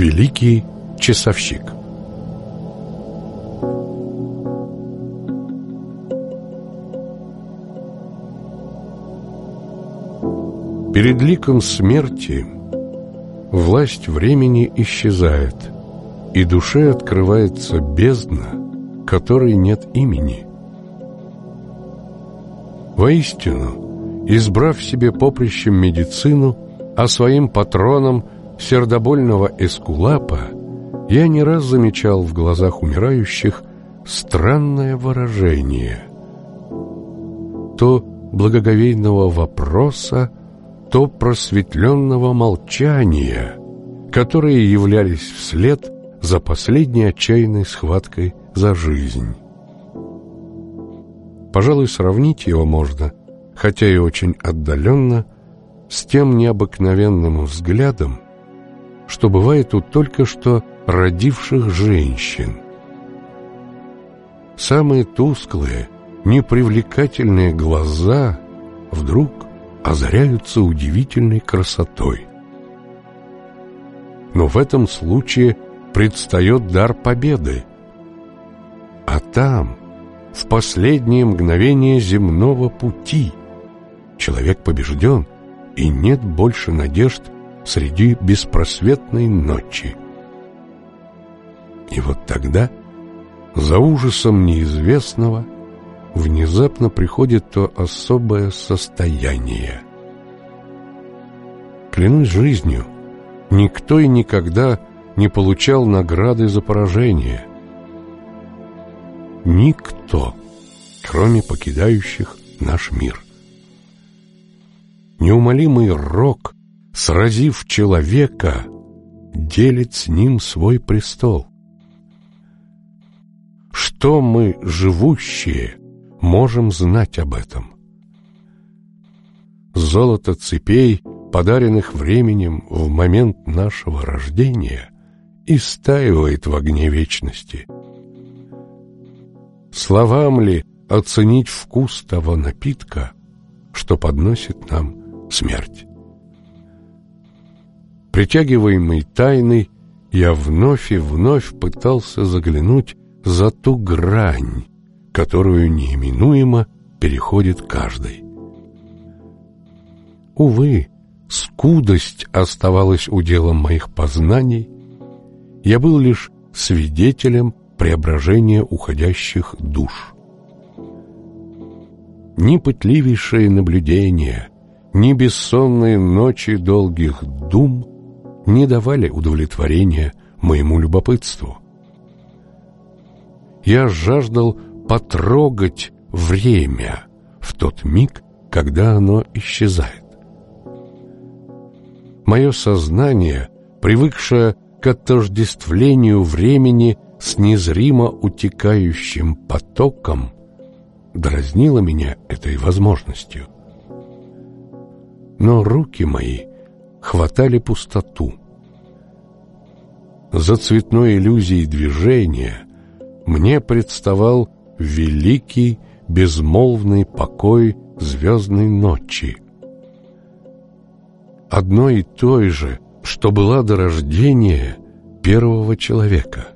Великий часовщик Перед ликом смерти власть времени исчезает, и душе открывается бездна, которой нет имени. Воистину, избрав себе поприщем медицину, а своим патроном сердобольного эскулапа, я не раз замечал в глазах умирающих странное выражение. То благоговейного вопроса, то просветленного молчания, которые являлись вслед за последней отчаянной схваткой за жизнь. Пожалуй, сравнить его можно, хотя и очень отдаленно, с тем необыкновенным взглядом, что бывает у только что родивших женщин. Самые тусклые, непривлекательные глаза вдруг озаряются удивительной красотой. Но в этом случае предстает дар победы. А там, в последнее мгновение земного пути, человек побежден, и нет больше надежд среди беспросветной ночи. И вот тогда, за ужасом неизвестного, внезапно приходит то особое состояние. Клянусь жизнью, никто и никогда не получал награды за поражение. Никто, кроме покидающих наш мир. Неумолимый рок, сразив человека, делит с ним свой престол. Что мы, живущие, можем знать об этом? Золото цепей, подаренных временем в момент нашего рождения, истаивает в огне вечности. Словам ли оценить вкус того напитка, что подносит нам смерть? Притягиваемый тайной, я вновь и вновь пытался заглянуть за ту грань, которую неименуемо переходит каждый. Увы, скудость оставалась уделом моих познаний, я был лишь свидетелем преображения уходящих душ. Ни пытливейшее наблюдение, ни бессонные ночи долгих дум не давали удовлетворения моему любопытству. Я жаждал потрогать время в тот миг, когда оно исчезает. Мое сознание, привыкшее к отождествлению времени с незримо утекающим потоком, дразнило меня этой возможностью. Но руки мои хватали пустоту. За цветной иллюзией движения мне представал великий безмолвный покой звездной ночи. Одно и то же, что была до рождения первого человека.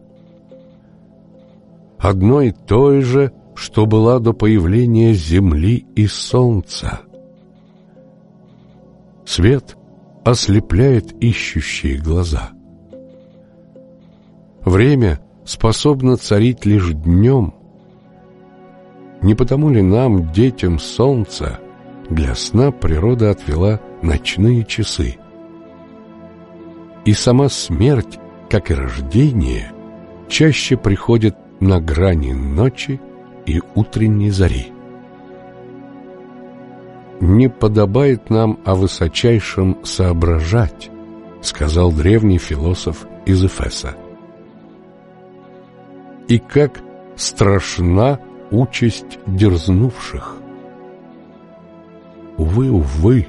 Одно и то же, что была до появления Земли и Солнца. Свет ослепляет ищущие глаза. Время способно царить лишь днем. Не потому ли нам, детям солнца, для сна природа отвела ночные часы? И сама смерть, как и рождение, чаще приходит на грани ночи и утренней зари. «Не подобает нам о высочайшем соображать», сказал древний философ из Эфеса и как страшна участь дерзнувших. Увы, увы,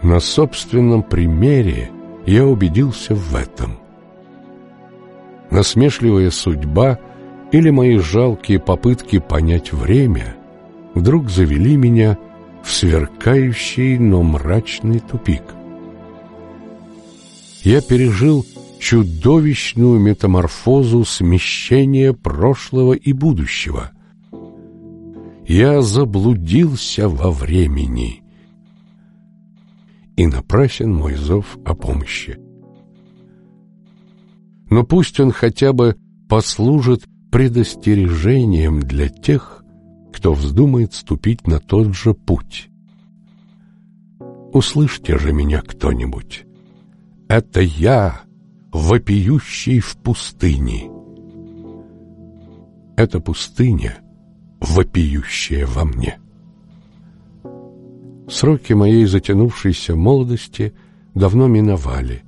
на собственном примере я убедился в этом. Насмешливая судьба или мои жалкие попытки понять время вдруг завели меня в сверкающий, но мрачный тупик. Я пережил чудовищную метаморфозу смещения прошлого и будущего. Я заблудился во времени, и напрасен мой зов о помощи. Но пусть он хотя бы послужит предостережением для тех, кто вздумает ступить на тот же путь. Услышьте же меня кто-нибудь. Это я, вопиющий в пустыне. Это пустыня, вопиющая во мне. Сроки моей затянувшейся молодости давно миновали,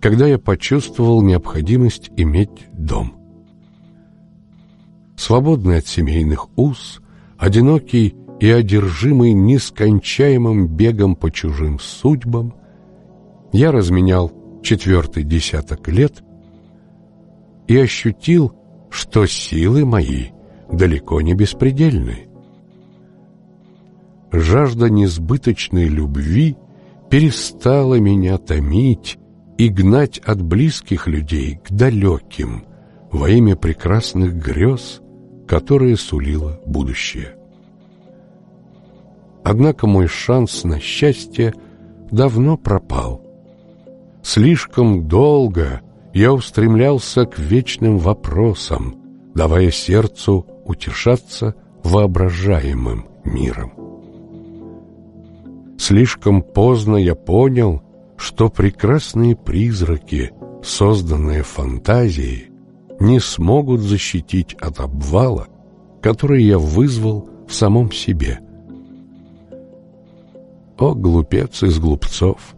когда я почувствовал необходимость иметь дом. Свободный от семейных уз, одинокий и одержимый нескончаемым бегом по чужим судьбам, я разменял четвертый десяток лет и ощутил, что силы мои далеко не беспредельны. Жажда несбыточной любви перестала меня томить и гнать от близких людей к далеким во имя прекрасных грез, которые сулило будущее. Однако мой шанс на счастье давно пропал. Слишком долго я устремлялся к вечным вопросам, давая сердцу утешаться воображаемым миром. Слишком поздно я понял, что прекрасные призраки, созданные фантазией, не смогут защитить от обвала, который я вызвал в самом себе. О, глупец из глупцов!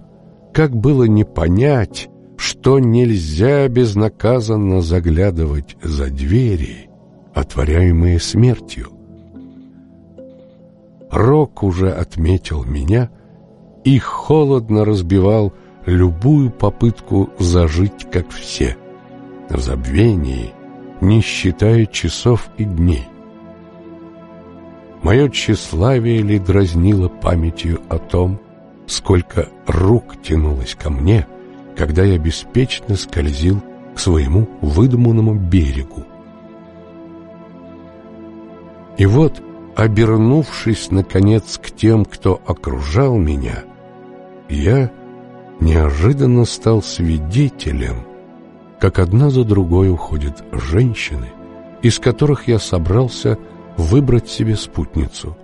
Как было не понять, что нельзя безнаказанно заглядывать за двери, отворяемые смертью. Рок уже отметил меня и холодно разбивал любую попытку зажить, как все, в забвении, не считая часов и дней. Мое тщеславие ли дразнило памятью о том, сколько рук тянулось ко мне, когда я беспечно скользил к своему выдуманному берегу. И вот, обернувшись, наконец, к тем, кто окружал меня, я неожиданно стал свидетелем, как одна за другой уходят женщины, из которых я собрался выбрать себе спутницу.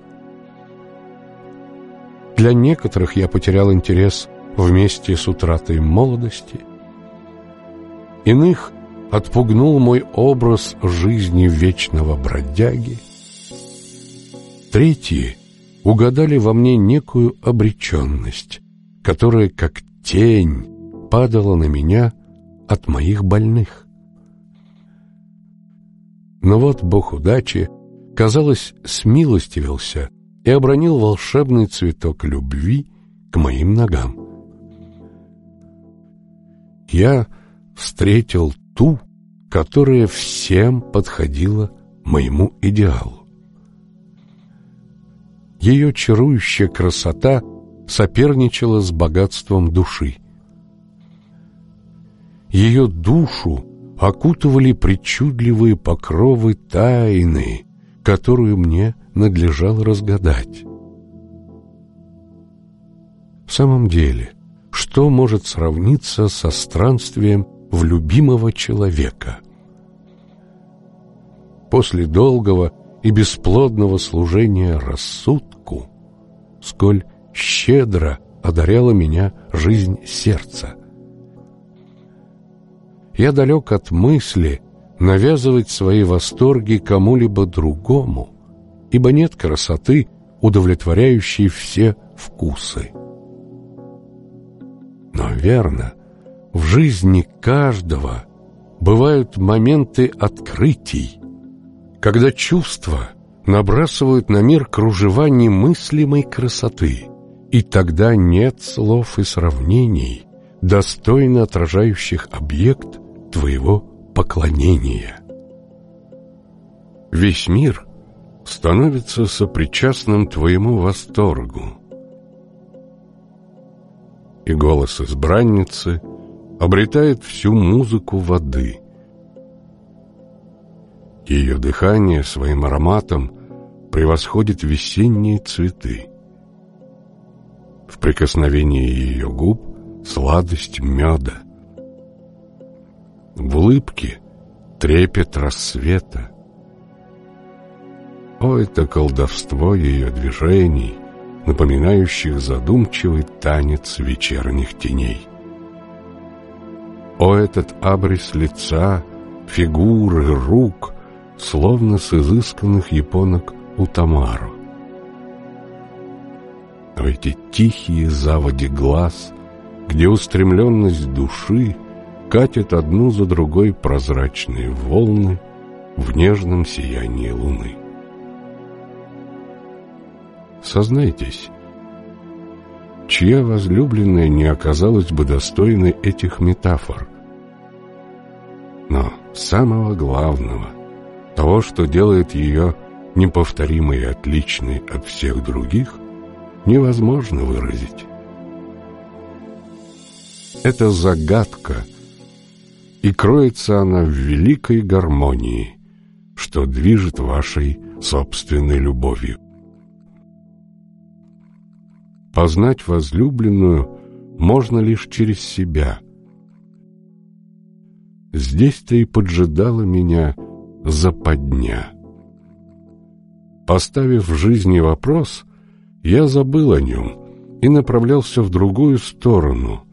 Для некоторых я потерял интерес вместе с утратой молодости. Иных отпугнул мой образ жизни вечного бродяги. Третьи угадали во мне некую обреченность, которая, как тень, падала на меня от моих больных. Но вот Бог удачи, казалось, смилостивился и обронил волшебный цветок любви к моим ногам. Я встретил ту, которая всем подходила моему идеалу. Ее чарующая красота соперничала с богатством души. Ее душу окутывали причудливые покровы тайны, которую мне надлежало разгадать. В самом деле, что может сравниться со странствием в любимого человека? После долгого и бесплодного служения рассудку, сколь щедро одаряла меня жизнь сердца. Я далек от мысли навязывать свои восторги кому-либо другому, ибо нет красоты, удовлетворяющей все вкусы. Но верно, в жизни каждого бывают моменты открытий, когда чувства набрасывают на мир кружева немыслимой красоты, и тогда нет слов и сравнений, достойно отражающих объект твоего поклонения. Весь мир становится сопричастным твоему восторгу. И голос избранницы обретает всю музыку воды. Ее дыхание своим ароматом превосходит весенние цветы. В прикосновении ее губ сладость меда. В улыбке трепет рассвета. О, это колдовство ее движений, напоминающих задумчивый танец вечерних теней. О, этот абрис лица, фигуры, рук, словно с изысканных японок у Тамару. О, эти тихие заводи глаз, где устремленность души катит одну за другой прозрачные волны в нежном сиянии луны. Сознайтесь, чья возлюбленная не оказалась бы достойной этих метафор? Но самого главного, того, что делает ее неповторимой и отличной от всех других, невозможно выразить. Это загадка, и кроется она в великой гармонии, что движет вашей собственной любовью. Познать возлюбленную можно лишь через себя. Здесь-то и поджидала меня западня. Поставив в жизни вопрос, я забыл о нем и направлялся в другую сторону.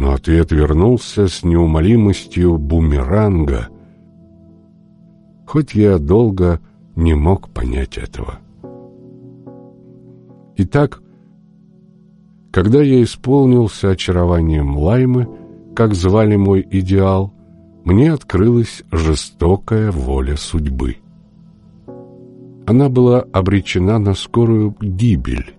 Но ответ вернулся с неумолимостью бумеранга, хоть я долго не мог понять этого. Итак, когда я исполнился очарованием Лаймы, как звали мой идеал, мне открылась жестокая воля судьбы. Она была обречена на скорую гибель.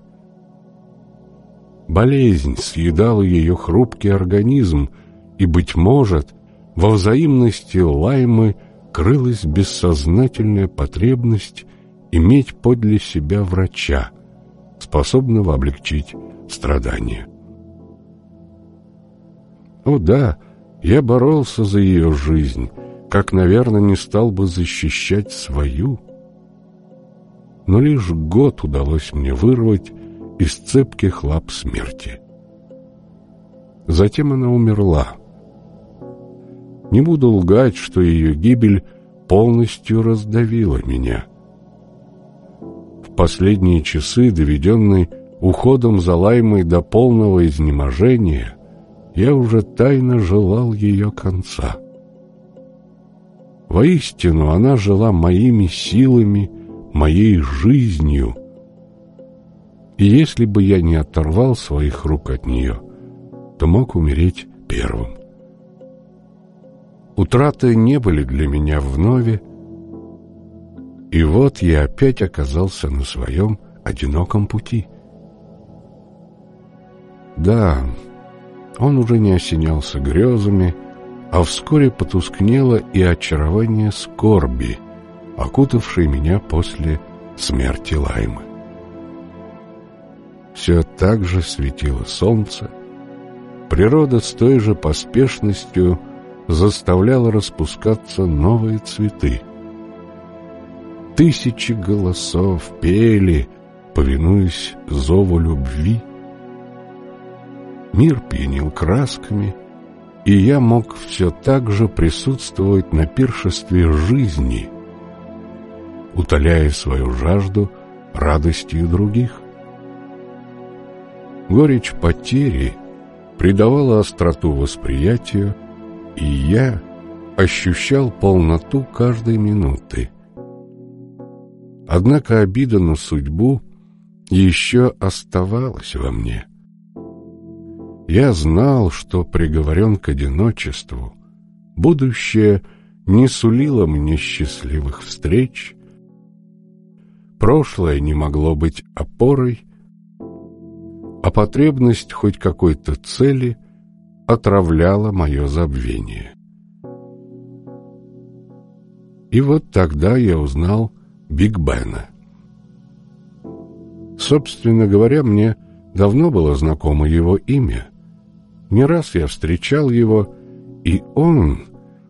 Болезнь съедала ее хрупкий организм, и, быть может, во взаимности Лаймы крылась бессознательная потребность иметь подле себя врача — способного облегчить страдания. О да, я боролся за ее жизнь, как, наверное, не стал бы защищать свою. Но лишь год удалось мне вырвать из цепких лап смерти. Затем она умерла. Не буду лгать, что ее гибель полностью раздавила меня — последние часы, доведенный уходом за Лаймой до полного изнеможения, я уже тайно желал ее конца. Воистину, она жила моими силами, моей жизнью. И если бы я не оторвал своих рук от нее, то мог умереть первым. Утраты не были для меня вновь, и вот я опять оказался на своем одиноком пути. Да, он уже не осенялся грезами, а вскоре потускнело и очарование скорби, окутавшей меня после смерти Лаймы. Все так же светило солнце, природа с той же поспешностью заставляла распускаться новые цветы — Тысячи голосов пели, повинуясь зову любви. Мир пьянил красками, и я мог все так же присутствовать на пиршестве жизни, утоляя свою жажду радостью других. Горечь потери придавала остроту восприятию, и я ощущал полноту каждой минуты. Однако обида на судьбу еще оставалась во мне. Я знал, что приговорен к одиночеству. Будущее не сулило мне счастливых встреч. Прошлое не могло быть опорой, а потребность хоть какой-то цели отравляла мое забвение. И вот тогда я узнал, Биг Бена. Собственно говоря, мне давно было знакомо его имя, Не раз я встречал его, и он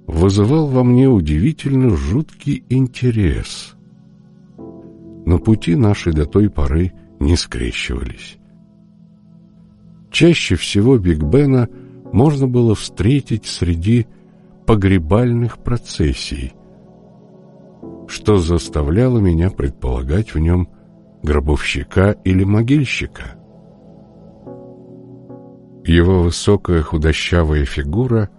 вызывал во мне удивительно жуткий интерес. Но пути наши до той поры не скрещивались. Чаще всего Биг Бена можно было встретить среди погребальных процессий, что заставляло меня предполагать в нем гробовщика или могильщика. Его высокая худощавая фигура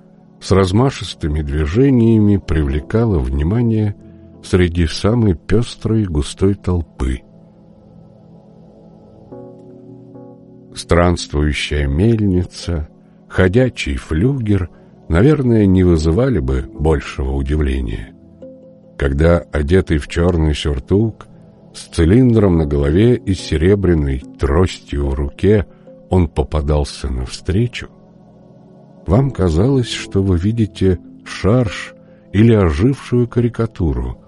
с размашистыми движениями привлекала внимание среди самой пестрой густой толпы. Странствующая мельница, ходячий флюгер, наверное, не вызывали бы большего удивления. Когда, одетый в черный сюртук, с цилиндром на голове и серебряной тростью в руке, он попадался навстречу, вам казалось, что вы видите шарж или ожившую карикатуру,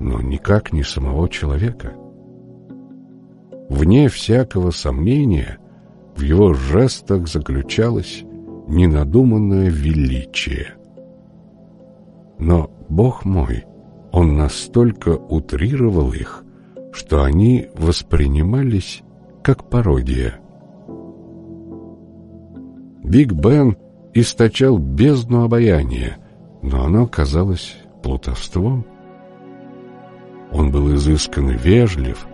но никак не самого человека. Вне всякого сомнения в его жестах заключалось ненадуманное величие. Но, Бог мой, он настолько утрировал их, что они воспринимались как пародия. Биг Бен источал бездну обаяния, но оно казалось плутовством. Он был изысканно вежлив,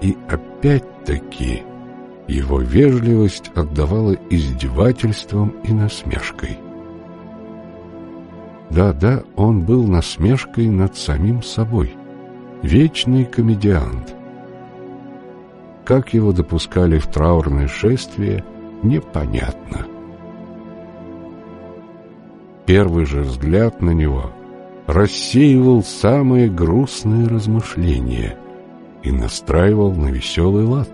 и опять-таки его вежливость отдавала издевательством и насмешкой. Да-да, он был насмешкой над самим собой, вечный комедиант. Как его допускали в траурное шествие, непонятно. Первый же взгляд на него рассеивал самые грустные размышления и настраивал на веселый лад.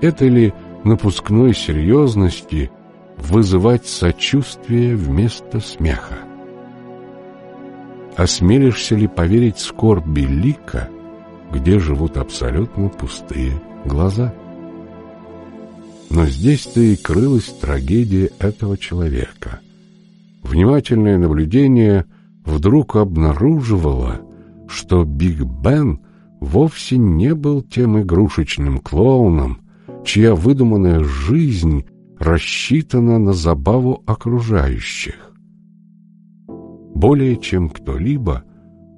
Это ли напускной серьезности вызывать сочувствие вместо смеха? Осмелишься ли поверить скорби лика, где живут абсолютно пустые глаза? Но здесь-то и крылась трагедия этого человека — Внимательное наблюдение вдруг обнаруживало, что Биг Бен вовсе не был тем игрушечным клоуном, чья выдуманная жизнь рассчитана на забаву окружающих. Более чем кто-либо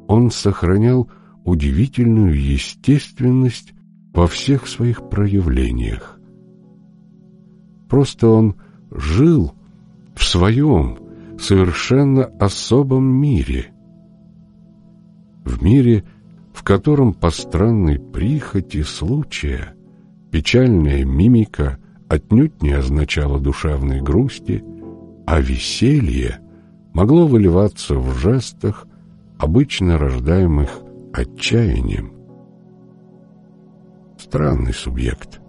он сохранял удивительную естественность во всех своих проявлениях. Просто он жил в своем, совершенно особом мире. В мире, в котором по странной прихоти случая печальная мимика отнюдь не означала душевной грусти, а веселье могло выливаться в жестах, обычно рождаемых отчаянием. Странный субъект.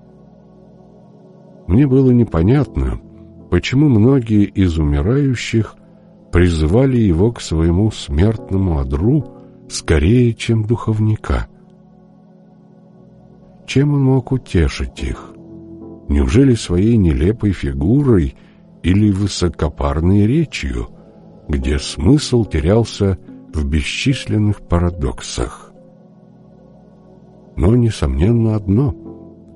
Мне было непонятно, почему многие из умирающих призывали его к своему смертному одру скорее, чем духовника. Чем он мог утешить их? Неужели своей нелепой фигурой или высокопарной речью, где смысл терялся в бесчисленных парадоксах? Но, несомненно, одно,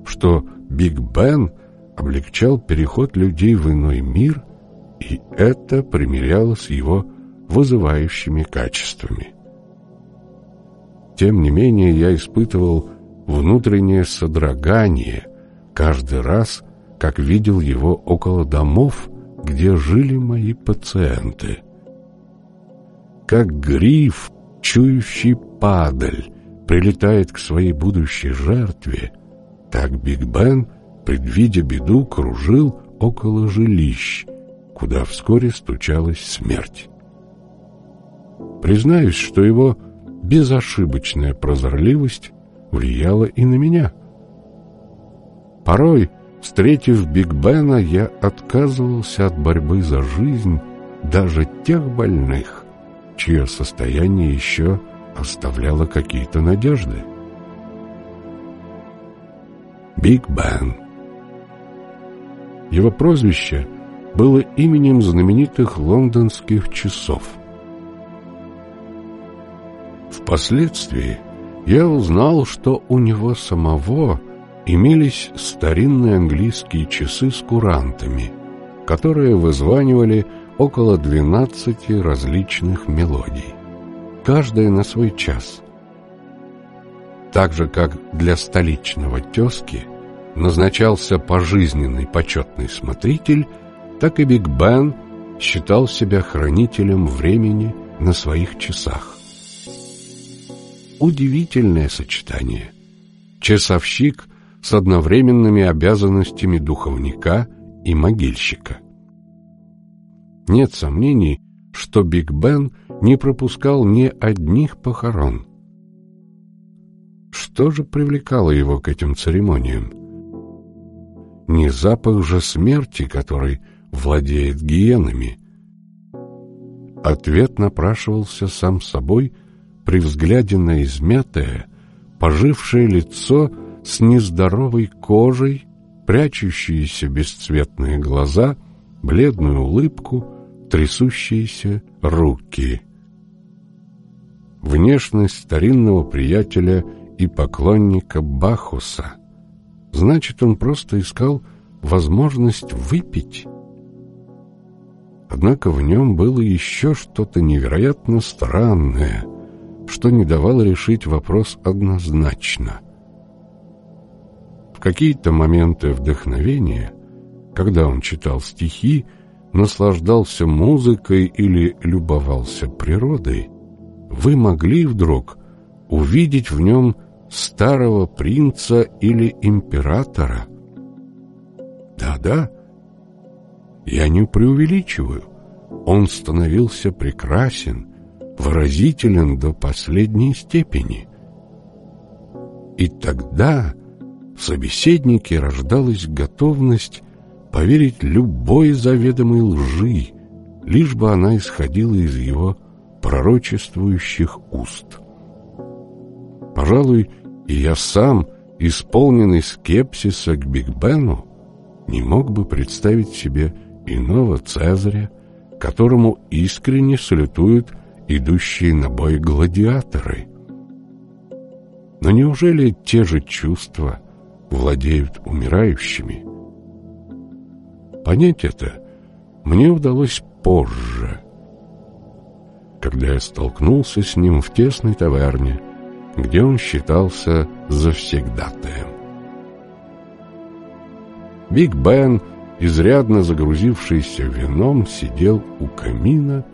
что Биг Бен облегчал переход людей в иной мир – и это примеряло с его вызывающими качествами. Тем не менее, я испытывал внутреннее содрогание каждый раз, как видел его около домов, где жили мои пациенты. Как гриф, чующий падаль, прилетает к своей будущей жертве, так Биг Бен, предвидя беду, кружил около жилищ, куда вскоре стучалась смерть. Признаюсь, что его безошибочная прозорливость влияла и на меня. Порой, встретив Биг Бена, я отказывался от борьбы за жизнь даже тех больных, чье состояние еще оставляло какие-то надежды. Биг Бен. Его прозвище было именем знаменитых лондонских часов. Впоследствии я узнал, что у него самого имелись старинные английские часы с курантами, которые вызванивали около 12 различных мелодий, каждая на свой час. Так же, как для столичного тезки назначался пожизненный почетный смотритель, так и Биг Бен считал себя хранителем времени на своих часах. Удивительное сочетание. Часовщик с одновременными обязанностями духовника и могильщика. Нет сомнений, что Биг Бен не пропускал ни одних похорон. Что же привлекало его к этим церемониям? Не запах же смерти, который владеет гиенами. Ответ напрашивался сам собой при взгляде на измятое, пожившее лицо с нездоровой кожей, прячущиеся бесцветные глаза, бледную улыбку, трясущиеся руки. Внешность старинного приятеля и поклонника Бахуса. Значит, он просто искал возможность выпить. Однако в нем было еще что-то невероятно странное, что не давало решить вопрос однозначно. В какие-то моменты вдохновения, когда он читал стихи, наслаждался музыкой или любовался природой, вы могли вдруг увидеть в нем старого принца или императора. Да-да, я не преувеличиваю. Он становился прекрасен, выразителен до последней степени. И тогда в собеседнике рождалась готовность поверить любой заведомой лжи, лишь бы она исходила из его пророчествующих уст. Пожалуй, и я сам, исполненный скепсиса к Биг Бену, не мог бы представить себе иного Цезаря, которому искренне салютуют идущие на бой гладиаторы. Но неужели те же чувства владеют умирающими? Понять это мне удалось позже, когда я столкнулся с ним в тесной таверне, где он считался завсегдатаем. Биг Бен — изрядно загрузившийся вином, сидел у камина,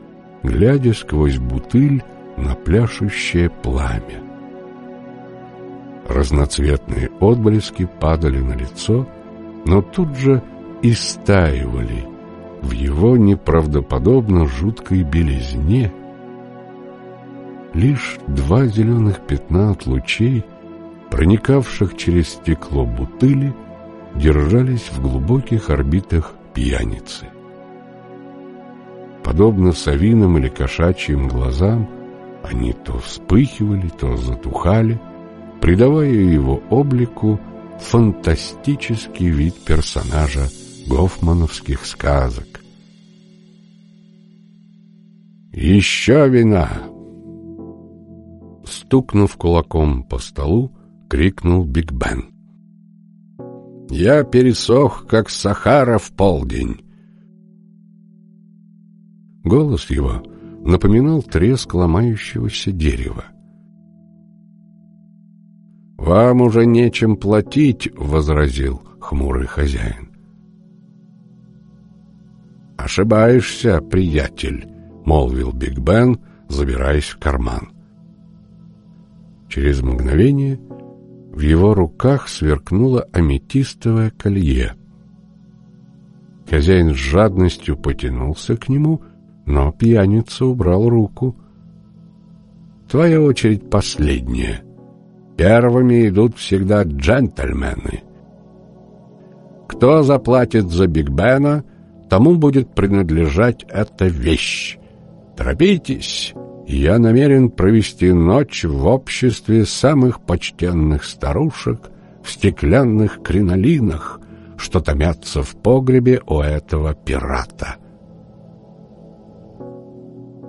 глядя сквозь бутыль на пляшущее пламя. Разноцветные отблески падали на лицо, но тут же истаивали в его неправдоподобно жуткой белизне. Лишь два зеленых пятна от лучей, проникавших через стекло бутыли, держались в глубоких орбитах пьяницы. Подобно совиным или кошачьим глазам, они то вспыхивали, то затухали, придавая его облику фантастический вид персонажа гофмановских сказок. «Еще вина!» Стукнув кулаком по столу, крикнул Биг Бен. Я пересох, как Сахара в полдень. Голос его напоминал треск ломающегося дерева. «Вам уже нечем платить», — возразил хмурый хозяин. «Ошибаешься, приятель», — молвил Биг Бен, забираясь в карман. Через мгновение в его руках сверкнуло аметистовое колье. Хозяин с жадностью потянулся к нему, но пьяница убрал руку. «Твоя очередь последняя. Первыми идут всегда джентльмены. Кто заплатит за Биг Бена, тому будет принадлежать эта вещь. Торопитесь!» я намерен провести ночь в обществе самых почтенных старушек в стеклянных кринолинах, что томятся в погребе у этого пирата.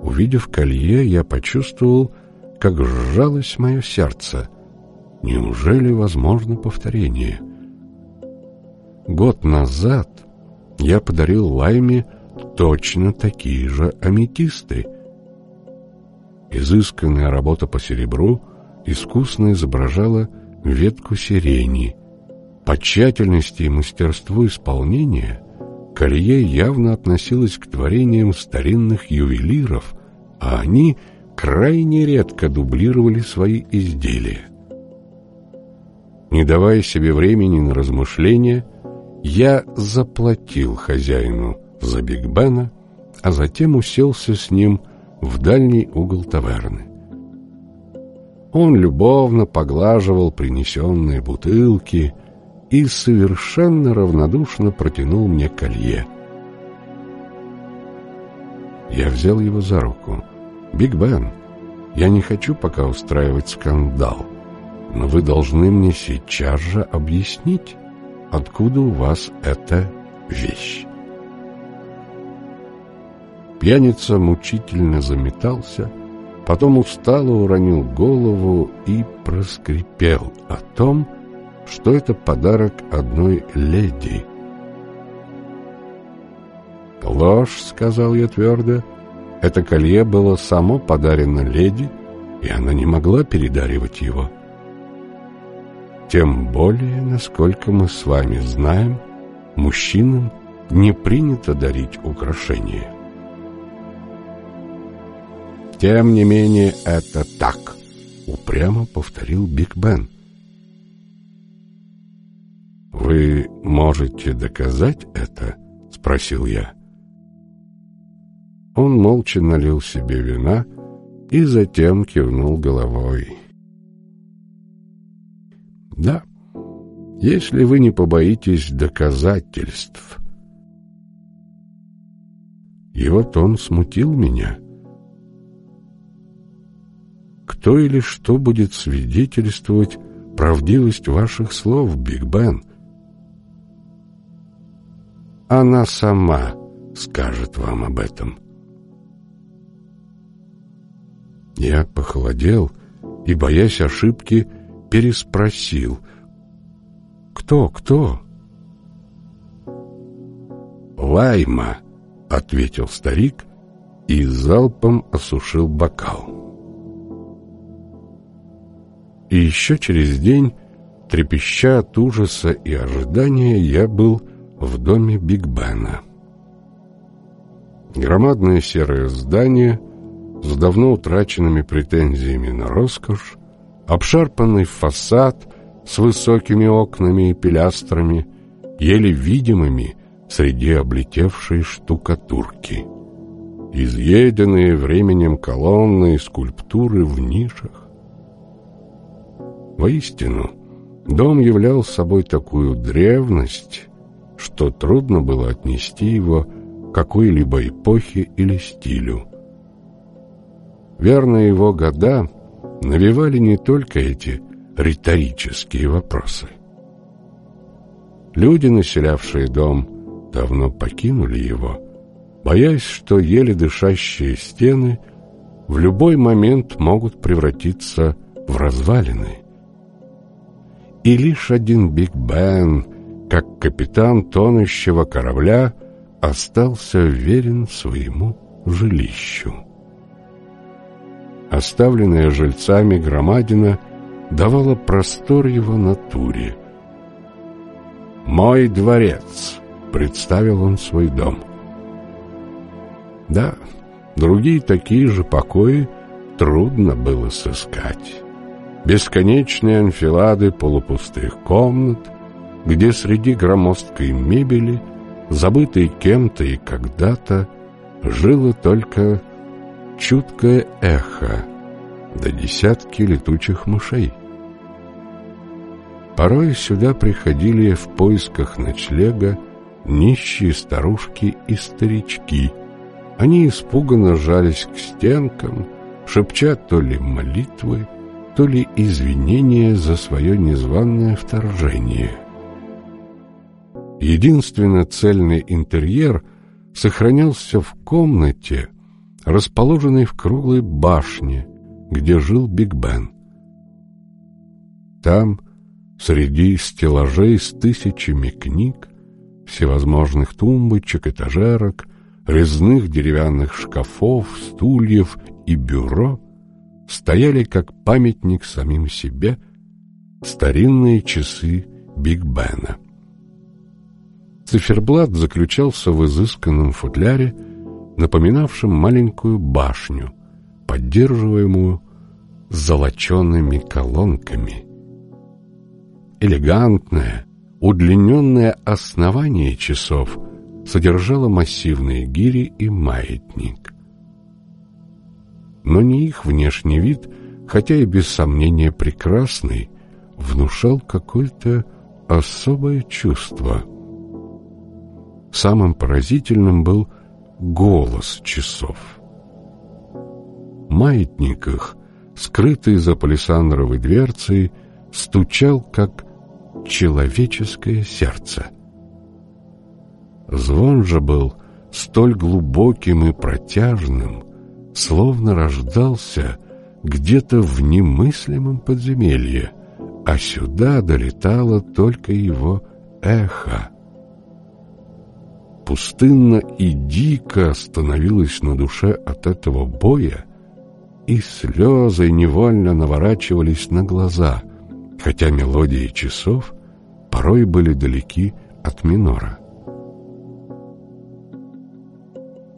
Увидев колье, я почувствовал, как сжалось мое сердце. Неужели возможно повторение? Год назад я подарил Лайме точно такие же аметисты. Изысканная работа по серебру искусно изображала ветку сирени. По тщательности и мастерству исполнения колье явно относилось к творениям старинных ювелиров, а они крайне редко дублировали свои изделия. Не давая себе времени на размышления, я заплатил хозяину за Биг Бена, а затем уселся с ним в дальний угол таверны. Он любовно поглаживал принесенные бутылки и совершенно равнодушно протянул мне колье. Я взял его за руку. «Биг Бен, я не хочу пока устраивать скандал, но вы должны мне сейчас же объяснить, откуда у вас эта вещь». Пьяница мучительно заметался, потом устало уронил голову и проскрипел о том, что это подарок одной леди. «Ложь», — сказал я твердо, — «это колье было само подарено леди, и она не могла передаривать его». Тем более, насколько мы с вами знаем, мужчинам не принято дарить украшения. Тем не менее, это так, упрямо повторил Биг Бен. Вы можете доказать это? спросил я. Он молча налил себе вина и затем кивнул головой. Да, если вы не побоитесь доказательств. Его тон смутил меня. Кто или что будет свидетельствовать правдивость ваших слов, Биг Бен? Она сама скажет вам об этом. Я похолодел и, боясь ошибки, переспросил. «Кто, кто?» «Лайма», — ответил старик и залпом осушил бокал. И еще через день, трепеща от ужаса и ожидания, я был в доме Биг Бена. Громадное серое здание с давно утраченными претензиями на роскошь, обшарпанный фасад с высокими окнами и пилястрами, еле видимыми среди облетевшей штукатурки. Изъеденные временем колонны и скульптуры в нишах, Воистину, дом являл собой такую древность, что трудно было отнести его к какой-либо эпохе или стилю. Верно, его года навевали не только эти риторические вопросы. Люди, населявшие дом, давно покинули его, боясь, что еле дышащие стены в любой момент могут превратиться в развалины и лишь один Биг Бен, как капитан тонущего корабля, остался верен своему жилищу. Оставленная жильцами громадина давала простор его натуре. «Мой дворец», — представил он свой дом. Да, другие такие же покои трудно было сыскать бесконечные анфилады полупустых комнат, где среди громоздкой мебели, забытой кем-то и когда-то, жило только чуткое эхо да десятки летучих мышей. Порой сюда приходили в поисках ночлега нищие старушки и старички. Они испуганно жались к стенкам, шепча то ли молитвы, то ли извинение за свое незваное вторжение. Единственно цельный интерьер сохранялся в комнате, расположенной в круглой башне, где жил Биг Бен. Там, среди стеллажей с тысячами книг, всевозможных тумбочек, этажерок, резных деревянных шкафов, стульев и бюро, стояли как памятник самим себе старинные часы Биг Бена. Циферблат заключался в изысканном футляре, напоминавшем маленькую башню, поддерживаемую золочеными колонками. Элегантное, удлиненное основание часов содержало массивные гири и маятник. Но не их внешний вид, хотя и без сомнения прекрасный, внушал какое-то особое чувство. Самым поразительным был голос часов. Маятник их, скрытый за палисандровой дверцей, стучал, как человеческое сердце. Звон же был столь глубоким и протяжным, словно рождался где-то в немыслимом подземелье, а сюда долетало только его эхо. Пустынно и дико становилось на душе от этого боя, и слезы невольно наворачивались на глаза, хотя мелодии часов порой были далеки от минора.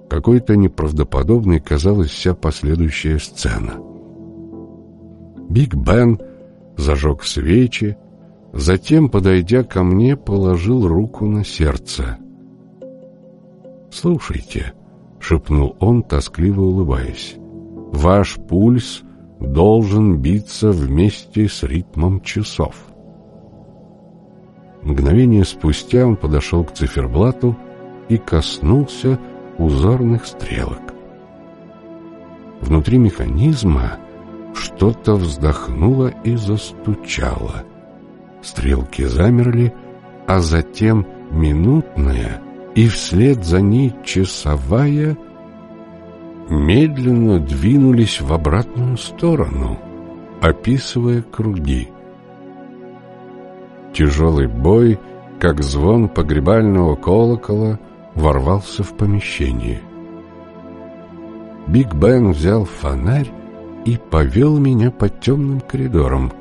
Какой-то неправдоподобной казалась вся последующая сцена. Биг Бен зажег свечи, затем, подойдя ко мне, положил руку на сердце. «Слушайте», — шепнул он, тоскливо улыбаясь, — «ваш пульс должен биться вместе с ритмом часов». Мгновение спустя он подошел к циферблату и коснулся узорных стрелок. Внутри механизма что-то вздохнуло и застучало. Стрелки замерли, а затем минутная и вслед за ней часовая медленно двинулись в обратную сторону, описывая круги. Тяжелый бой, как звон погребального колокола, ворвался в помещение. Биг Бен взял фонарь и повел меня по темным коридорам.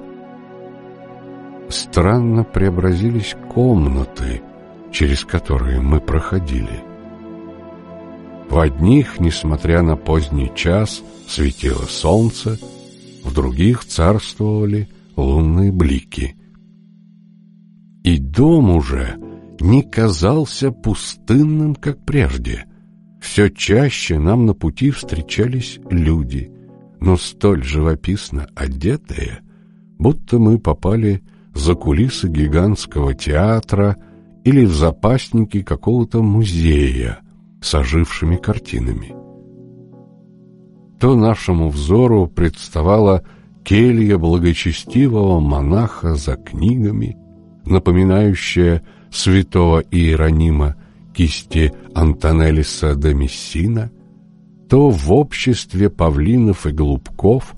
Странно преобразились комнаты — через которые мы проходили. В одних, несмотря на поздний час, светило солнце, в других царствовали лунные блики. И дом уже не казался пустынным, как прежде. Все чаще нам на пути встречались люди, но столь живописно одетые, будто мы попали за кулисы гигантского театра — или в запаснике какого-то музея с ожившими картинами. То нашему взору представала келья благочестивого монаха за книгами, напоминающая святого Иеронима кисти Антонелиса де Мессина, то в обществе павлинов и голубков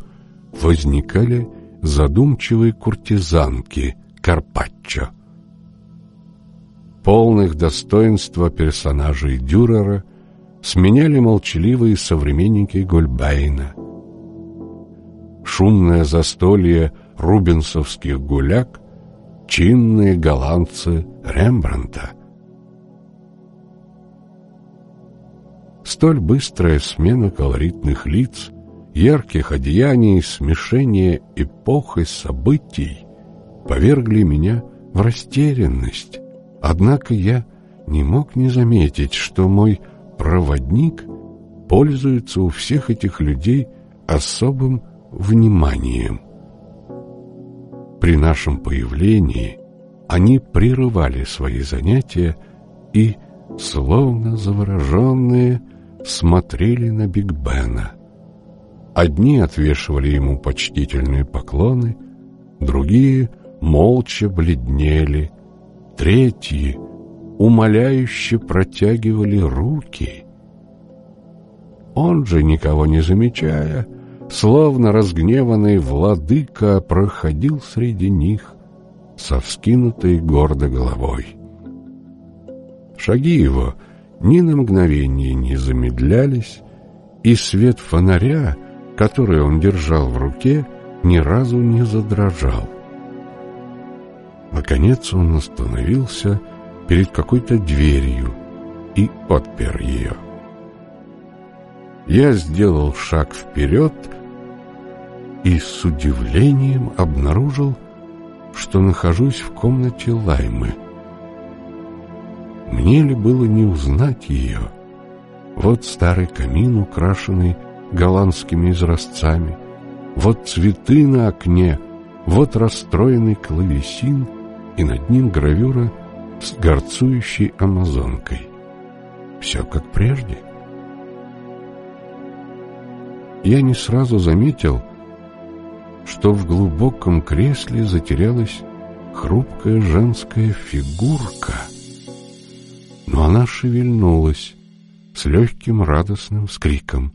возникали задумчивые куртизанки Карпаччо полных достоинства персонажей Дюрера сменяли молчаливые современники Гольбейна. Шумное застолье рубинсовских гуляк, чинные голландцы Рембранта. Столь быстрая смена колоритных лиц, ярких одеяний, смешение эпох и событий повергли меня в растерянность. Однако я не мог не заметить, что мой проводник пользуется у всех этих людей особым вниманием. При нашем появлении они прерывали свои занятия и, словно завороженные, смотрели на Биг Бена. Одни отвешивали ему почтительные поклоны, другие молча бледнели Третьи умоляюще протягивали руки. Он же, никого не замечая, словно разгневанный владыка, проходил среди них со вскинутой гордо головой. Шаги его ни на мгновение не замедлялись, и свет фонаря, который он держал в руке, ни разу не задрожал. Наконец он остановился перед какой-то дверью и отпер ее. Я сделал шаг вперед и с удивлением обнаружил, что нахожусь в комнате Лаймы. Мне ли было не узнать ее? Вот старый камин, украшенный голландскими изразцами, вот цветы на окне, вот расстроенный клавесин — и над ним гравюра с горцующей амазонкой. Все как прежде. Я не сразу заметил, что в глубоком кресле затерялась хрупкая женская фигурка, но она шевельнулась с легким радостным скриком.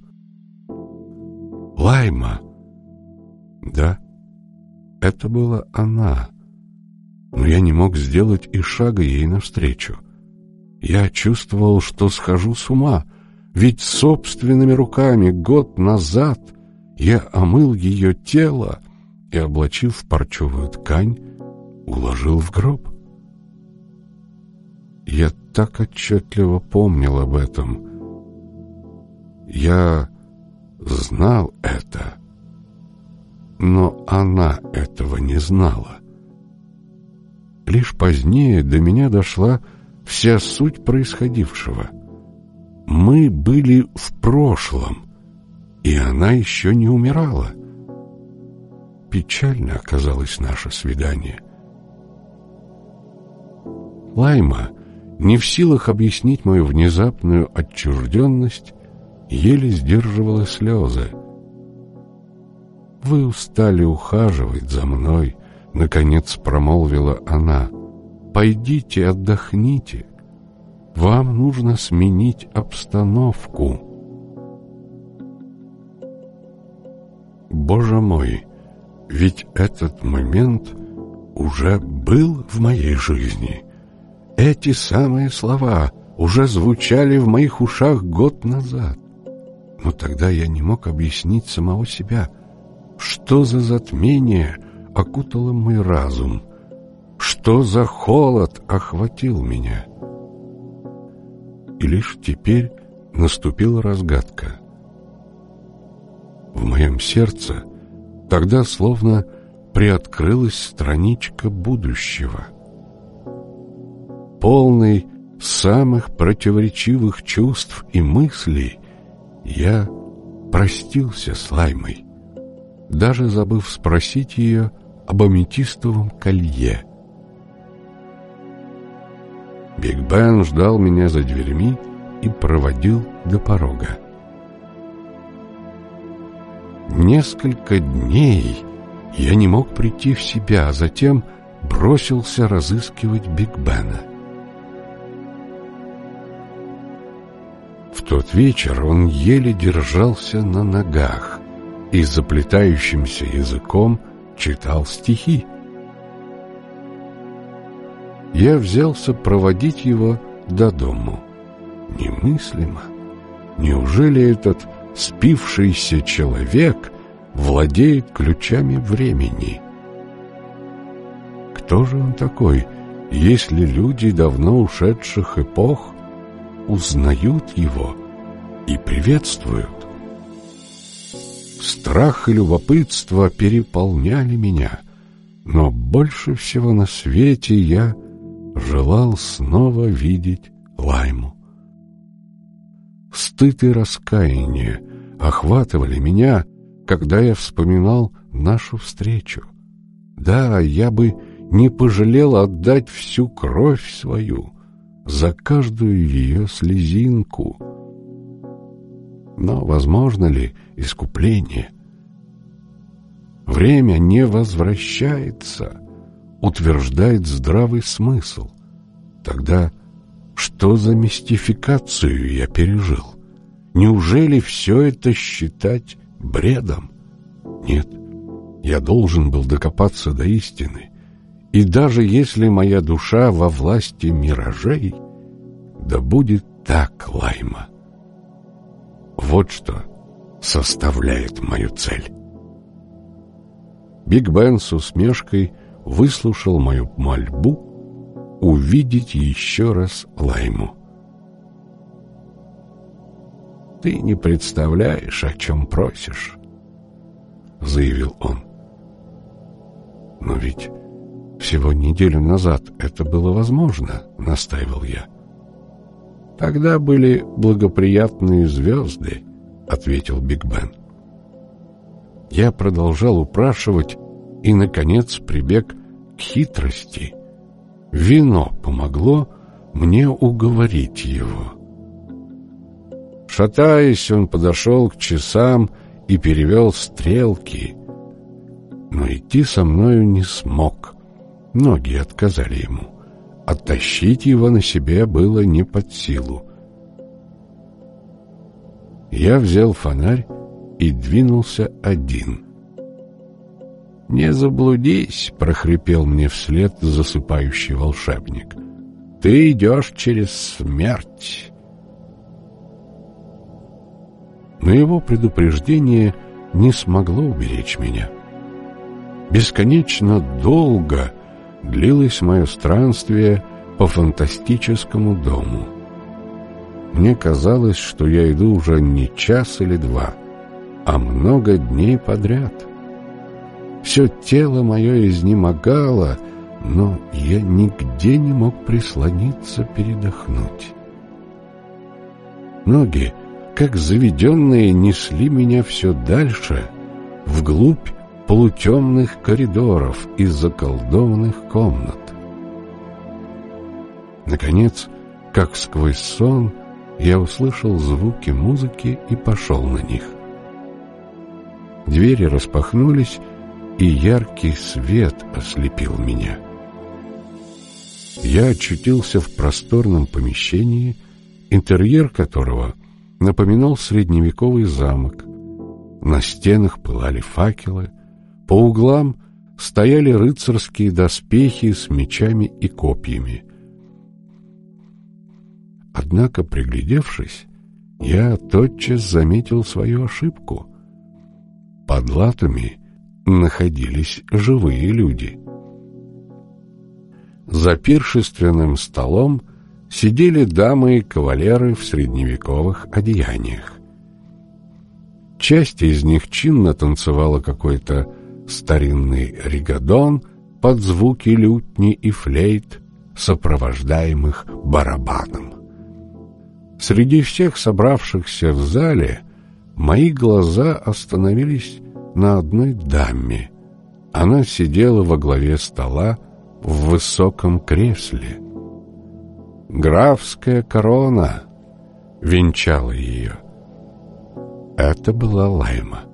«Лайма!» Да, это была она — но я не мог сделать и шага ей навстречу. Я чувствовал, что схожу с ума, ведь собственными руками год назад я омыл ее тело и, облачив в парчевую ткань, уложил в гроб. Я так отчетливо помнил об этом. Я знал это, но она этого не знала. Лишь позднее до меня дошла вся суть происходившего. Мы были в прошлом, и она еще не умирала. Печально оказалось наше свидание. Лайма, не в силах объяснить мою внезапную отчужденность, еле сдерживала слезы. «Вы устали ухаживать за мной», — наконец промолвила она. «Пойдите, отдохните. Вам нужно сменить обстановку». Боже мой, ведь этот момент уже был в моей жизни. Эти самые слова уже звучали в моих ушах год назад. Но тогда я не мог объяснить самого себя. Что за затмение — окутало мой разум. Что за холод охватил меня? И лишь теперь наступила разгадка. В моем сердце тогда словно приоткрылась страничка будущего. Полный самых противоречивых чувств и мыслей, я простился с Лаймой, даже забыв спросить ее, об аметистовом колье. Биг Бен ждал меня за дверьми и проводил до порога. Несколько дней я не мог прийти в себя, а затем бросился разыскивать Биг Бена. В тот вечер он еле держался на ногах и заплетающимся языком читал стихи. Я взялся проводить его до дому. Немыслимо. Неужели этот спившийся человек владеет ключами времени? Кто же он такой, если люди давно ушедших эпох узнают его и приветствуют? Страх и любопытство переполняли меня, но больше всего на свете я желал снова видеть Лайму. Стыд и раскаяние охватывали меня, когда я вспоминал нашу встречу. Да, я бы не пожалел отдать всю кровь свою за каждую ее слезинку — но возможно ли искупление? Время не возвращается, утверждает здравый смысл. Тогда Что за мистификацию я пережил? Неужели все это считать бредом? Нет, я должен был докопаться до истины. И даже если моя душа во власти миражей, да будет так, Лайма. Вот что составляет мою цель. Биг Бен с усмешкой выслушал мою мольбу увидеть еще раз Лайму. «Ты не представляешь, о чем просишь», — заявил он. «Но ведь всего неделю назад это было возможно», — настаивал я. «Тогда были благоприятные звезды», — ответил Биг Бен. Я продолжал упрашивать и, наконец, прибег к хитрости. Вино помогло мне уговорить его. Шатаясь, он подошел к часам и перевел стрелки, но идти со мною не смог. Ноги отказали ему. Оттащить его на себе было не под силу. Я взял фонарь и двинулся один. «Не заблудись», — прохрипел мне вслед засыпающий волшебник. «Ты идешь через смерть». Но его предупреждение не смогло уберечь меня. Бесконечно долго длилось мое странствие по фантастическому дому. Мне казалось, что я иду уже не час или два, а много дней подряд. Все тело мое изнемогало, но я нигде не мог прислониться передохнуть. Ноги, как заведенные, несли меня все дальше, вглубь полутемных коридоров и заколдованных комнат. Наконец, как сквозь сон, я услышал звуки музыки и пошел на них. Двери распахнулись, и яркий свет ослепил меня. Я очутился в просторном помещении, интерьер которого напоминал средневековый замок. На стенах пылали факелы, по углам стояли рыцарские доспехи с мечами и копьями. Однако, приглядевшись, я тотчас заметил свою ошибку. Под латами находились живые люди. За пиршественным столом сидели дамы и кавалеры в средневековых одеяниях. Часть из них чинно танцевала какой-то старинный ригадон под звуки лютни и флейт, сопровождаемых барабаном. Среди всех собравшихся в зале мои глаза остановились на одной даме. Она сидела во главе стола в высоком кресле. Графская корона венчала ее. Это была Лайма.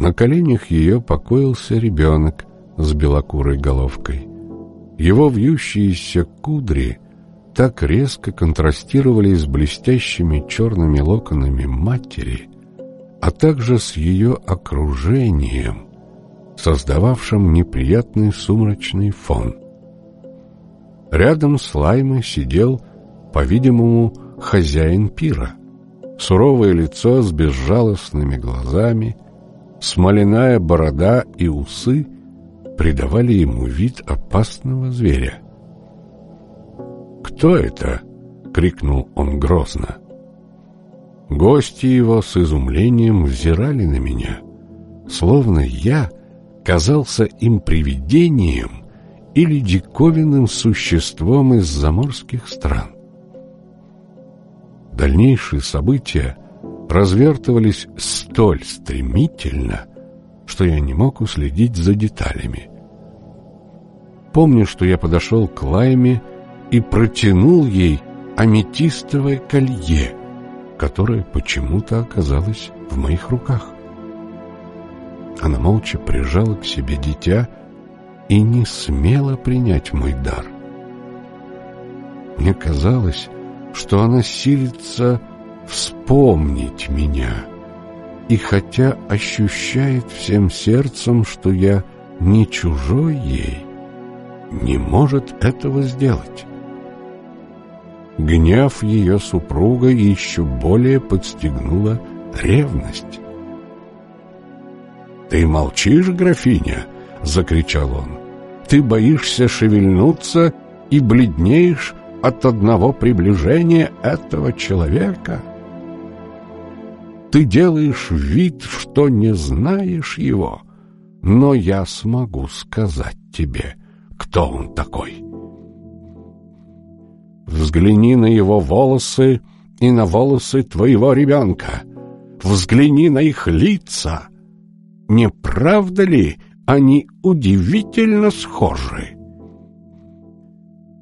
На коленях ее покоился ребенок с белокурой головкой. Его вьющиеся кудри так резко контрастировали с блестящими черными локонами матери, а также с ее окружением, создававшим неприятный сумрачный фон. Рядом с Лаймой сидел, по-видимому, хозяин пира. Суровое лицо с безжалостными глазами — Смоляная борода и усы придавали ему вид опасного зверя. «Кто это?» — крикнул он грозно. Гости его с изумлением взирали на меня, словно я казался им привидением или диковинным существом из заморских стран. Дальнейшие события развертывались столь стремительно, что я не мог уследить за деталями. Помню, что я подошел к Лайме и протянул ей аметистовое колье, которое почему-то оказалось в моих руках. Она молча прижала к себе дитя и не смела принять мой дар. Мне казалось, что она силится вспомнить меня. И хотя ощущает всем сердцем, что я не чужой ей, не может этого сделать. Гнев ее супруга еще более подстегнула ревность. «Ты молчишь, графиня?» — закричал он. «Ты боишься шевельнуться и бледнеешь от одного приближения этого человека?» Ты делаешь вид, что не знаешь его, но я смогу сказать тебе, кто он такой. Взгляни на его волосы и на волосы твоего ребенка. Взгляни на их лица. Не правда ли они удивительно схожи?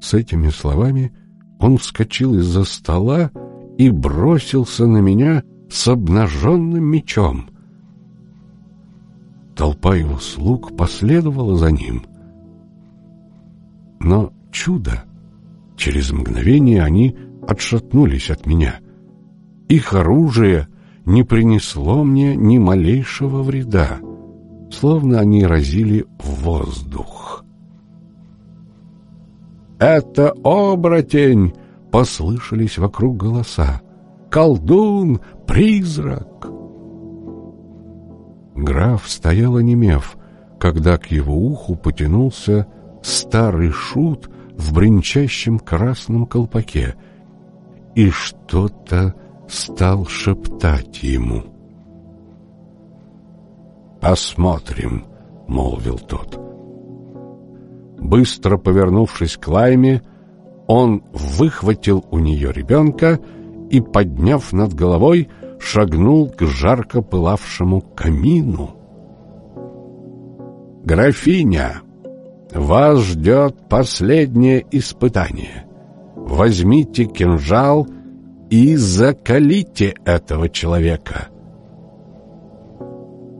С этими словами он вскочил из-за стола и бросился на меня, с обнаженным мечом. Толпа его слуг последовала за ним. Но чудо! Через мгновение они отшатнулись от меня. Их оружие не принесло мне ни малейшего вреда, словно они разили воздух. «Это оборотень!» — послышались вокруг голоса. «Колдун! Призрак!» Граф стоял онемев, когда к его уху потянулся старый шут в бренчащем красном колпаке и что-то стал шептать ему. «Посмотрим», — молвил тот. Быстро повернувшись к Лайме, он выхватил у нее ребенка и, подняв над головой, шагнул к жарко пылавшему камину. «Графиня, вас ждет последнее испытание. Возьмите кинжал и закалите этого человека.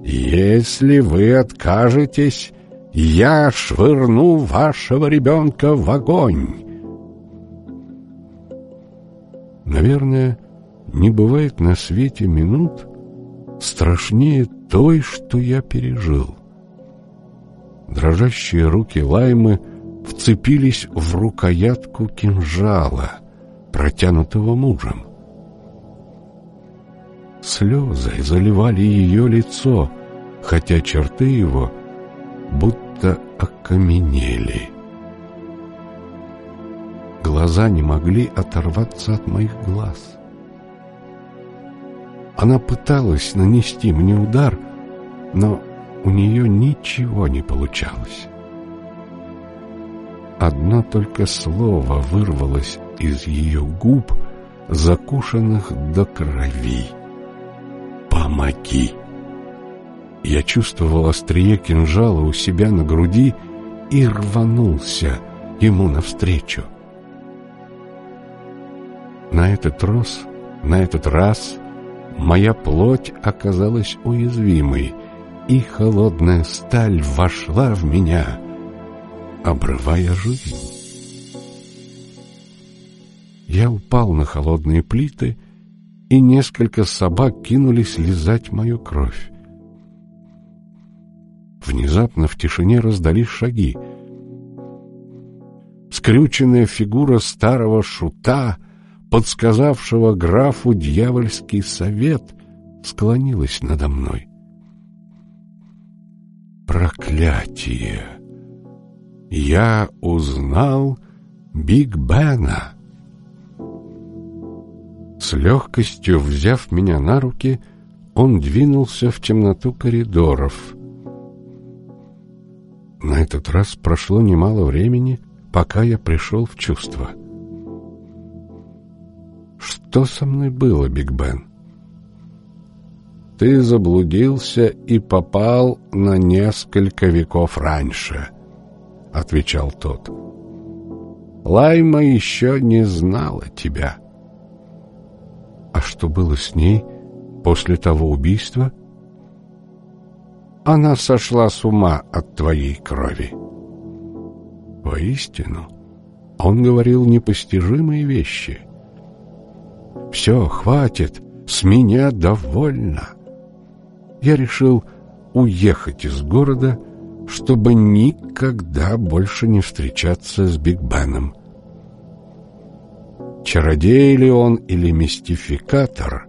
Если вы откажетесь, я швырну вашего ребенка в огонь». Наверное, не бывает на свете минут страшнее той, что я пережил. Дрожащие руки Лаймы вцепились в рукоятку кинжала, протянутого мужем. Слезы заливали ее лицо, хотя черты его будто окаменели. Глаза не могли оторваться от моих глаз. Она пыталась нанести мне удар, но у нее ничего не получалось. Одно только слово вырвалось из ее губ, закушенных до крови. «Помоги!» Я чувствовал острие кинжала у себя на груди и рванулся ему навстречу. На этот раз, на этот раз моя плоть оказалась уязвимой, и холодная сталь вошла в меня, обрывая жизнь. Я упал на холодные плиты, и несколько собак кинулись лизать мою кровь. Внезапно в тишине раздались шаги. Скрюченная фигура старого шута — подсказавшего графу дьявольский совет, склонилась надо мной. Проклятие! Я узнал Биг Бена. С легкостью взяв меня на руки, он двинулся в темноту коридоров. На этот раз прошло немало времени, пока я пришел в чувство — что со мной было, Биг Бен? Ты заблудился и попал на несколько веков раньше, отвечал тот. Лайма еще не знала тебя. А что было с ней после того убийства? Она сошла с ума от твоей крови. Воистину, Он говорил непостижимые вещи. «Все, хватит, с меня довольно». Я решил уехать из города, чтобы никогда больше не встречаться с Биг Беном. Чародей ли он или мистификатор,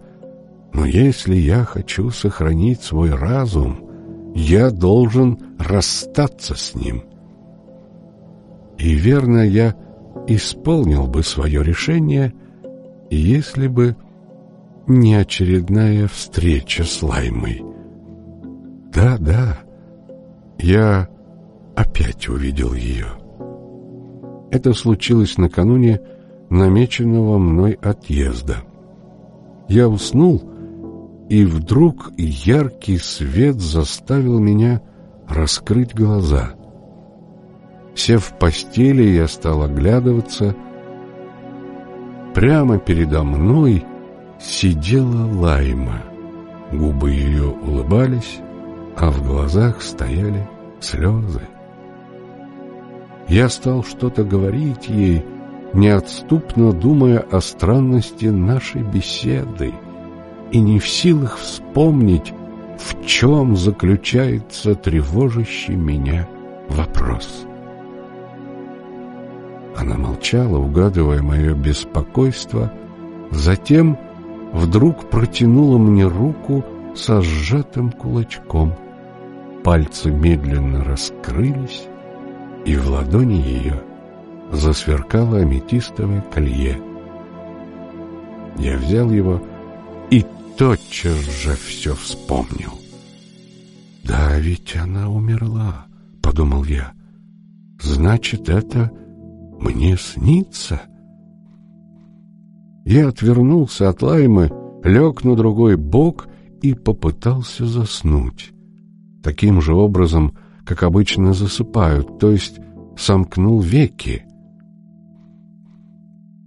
но если я хочу сохранить свой разум, я должен расстаться с ним. И верно, я исполнил бы свое решение, если бы не очередная встреча с Лаймой. Да-да, я опять увидел ее. Это случилось накануне намеченного мной отъезда. Я уснул, и вдруг яркий свет заставил меня раскрыть глаза. Сев в постели, я стал оглядываться. Прямо передо мной сидела Лайма. Губы ее улыбались, а в глазах стояли слезы. Я стал что-то говорить ей, неотступно думая о странности нашей беседы и не в силах вспомнить, в чем заключается тревожащий меня вопрос. Она молчала, угадывая мое беспокойство, затем вдруг протянула мне руку со сжатым кулачком. Пальцы медленно раскрылись, и в ладони ее засверкало аметистовое колье. Я взял его и тотчас же все вспомнил. «Да, ведь она умерла», — подумал я. «Значит, это мне снится?» Я отвернулся от Лаймы, лег на другой бок и попытался заснуть. Таким же образом, как обычно засыпают, то есть сомкнул веки.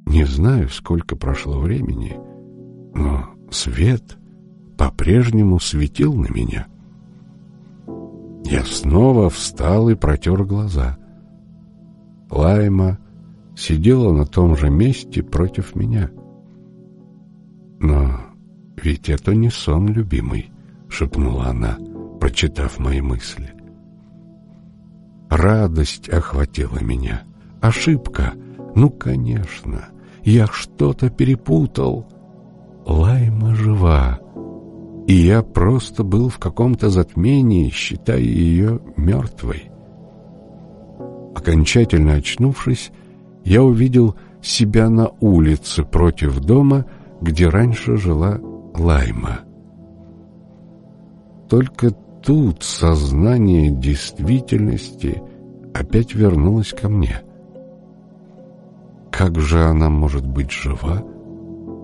Не знаю, сколько прошло времени, но свет по-прежнему светил на меня. Я снова встал и протер глаза. Лайма сидела на том же месте против меня. Но ведь это не сон, любимый, шепнула она, прочитав мои мысли. Радость охватила меня. Ошибка. Ну, конечно, я что-то перепутал. Лайма жива, и я просто был в каком-то затмении, считая ее мертвой. Окончательно очнувшись, я увидел себя на улице против дома, где раньше жила Лайма. Только тут сознание действительности опять вернулось ко мне. Как же она может быть жива,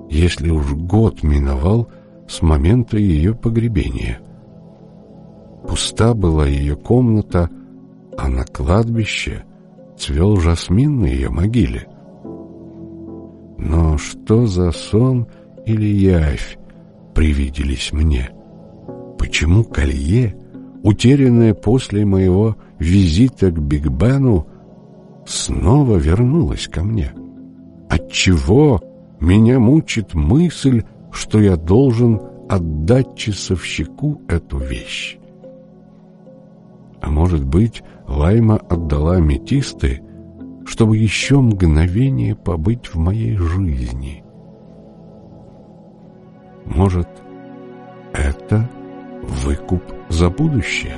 если уж год миновал с момента ее погребения. Пуста была ее комната, а на кладбище цвел жасмин на ее могиле. Но что за сон или явь привиделись мне? Почему колье, утерянное после моего визита к Биг Бену, снова вернулось ко мне? Отчего меня мучит мысль, что я должен отдать часовщику эту вещь. А может быть, Лайма отдала метисты, чтобы еще мгновение побыть в моей жизни. Может, это выкуп за будущее?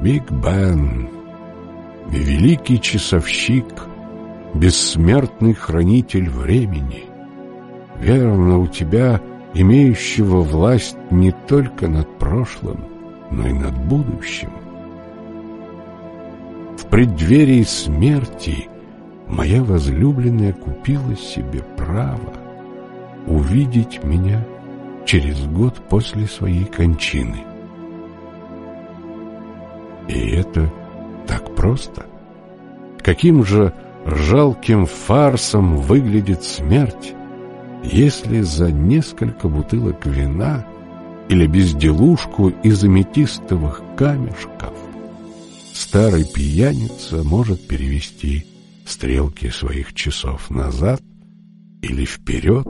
Биг Бен, великий часовщик — бессмертный хранитель времени. Верно, у тебя, имеющего власть не только над прошлым, но и над будущим. В преддверии смерти моя возлюбленная купила себе право увидеть меня через год после своей кончины. И это так просто. Каким же жалким фарсом выглядит смерть, если за несколько бутылок вина или безделушку из аметистовых камешков старый пьяница может перевести стрелки своих часов назад или вперед,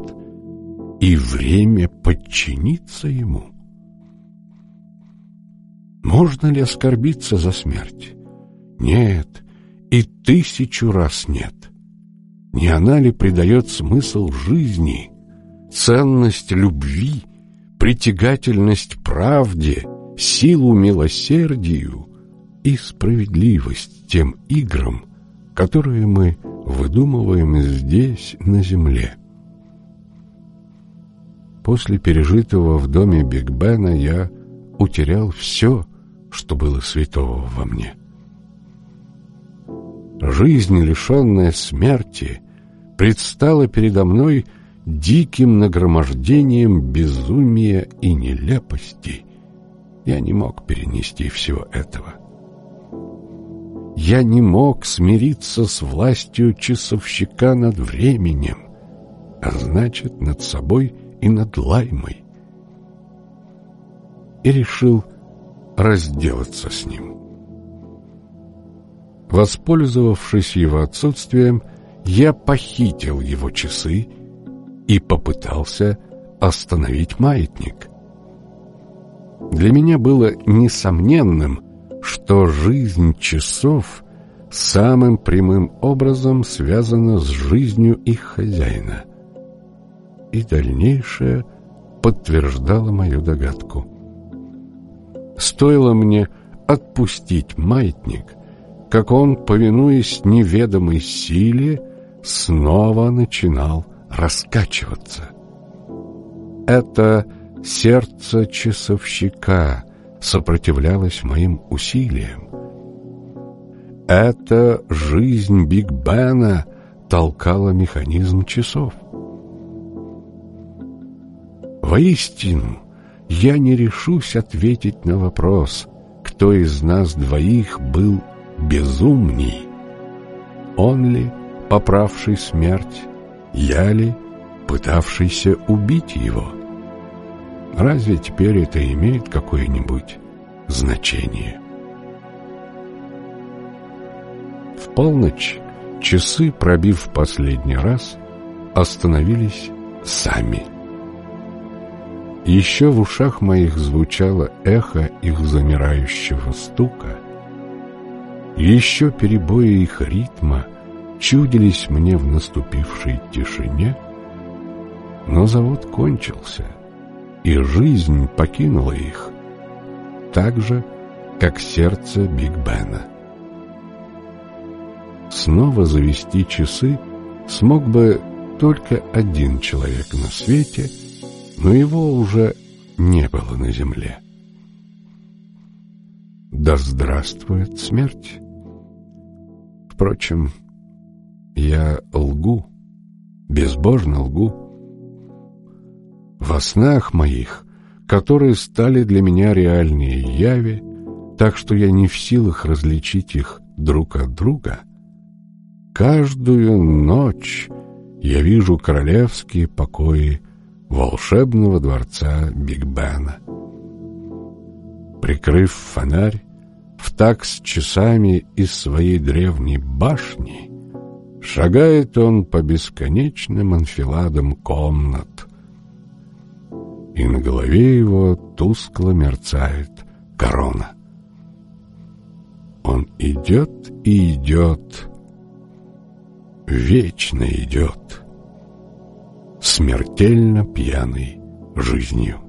и время подчинится ему. Можно ли оскорбиться за смерть? Нет, и тысячу раз нет. Не она ли придает смысл жизни, ценность любви, притягательность правде, силу милосердию и справедливость тем играм, которые мы выдумываем здесь, на земле? После пережитого в доме Биг Бена я утерял все, что было святого во мне. Жизнь, лишенная смерти, предстала передо мной диким нагромождением безумия и нелепости. Я не мог перенести всего этого. Я не мог смириться с властью часовщика над временем, а значит, над собой и над Лаймой. И решил разделаться с ним. Воспользовавшись его отсутствием, я похитил его часы и попытался остановить маятник. Для меня было несомненным, что жизнь часов самым прямым образом связана с жизнью их хозяина. И дальнейшее подтверждало мою догадку. Стоило мне отпустить маятник, как он, повинуясь неведомой силе, снова начинал раскачиваться. Это сердце часовщика сопротивлялось моим усилиям. Это жизнь Биг Бена толкала механизм часов. Воистину, я не решусь ответить на вопрос, кто из нас двоих был безумней. Он ли, поправший смерть, я ли, пытавшийся убить его? Разве теперь это имеет какое-нибудь значение? В полночь часы, пробив последний раз, остановились сами. Еще в ушах моих звучало эхо их замирающего стука. Еще перебои их ритма чудились мне в наступившей тишине, но завод кончился, и жизнь покинула их, так же, как сердце Биг Бена. Снова завести часы смог бы только один человек на свете — но его уже не было на земле. Да здравствует смерть! Впрочем, я лгу, безбожно лгу. Во снах моих, которые стали для меня реальнее яви, так что я не в силах различить их друг от друга, каждую ночь я вижу королевские покои волшебного дворца Биг Бена. Прикрыв фонарь, в так часами из своей древней башни, шагает он по бесконечным анфиладам комнат, и на голове его тускло мерцает корона. Он идет и идет, вечно идет — смертельно пьяный жизнью.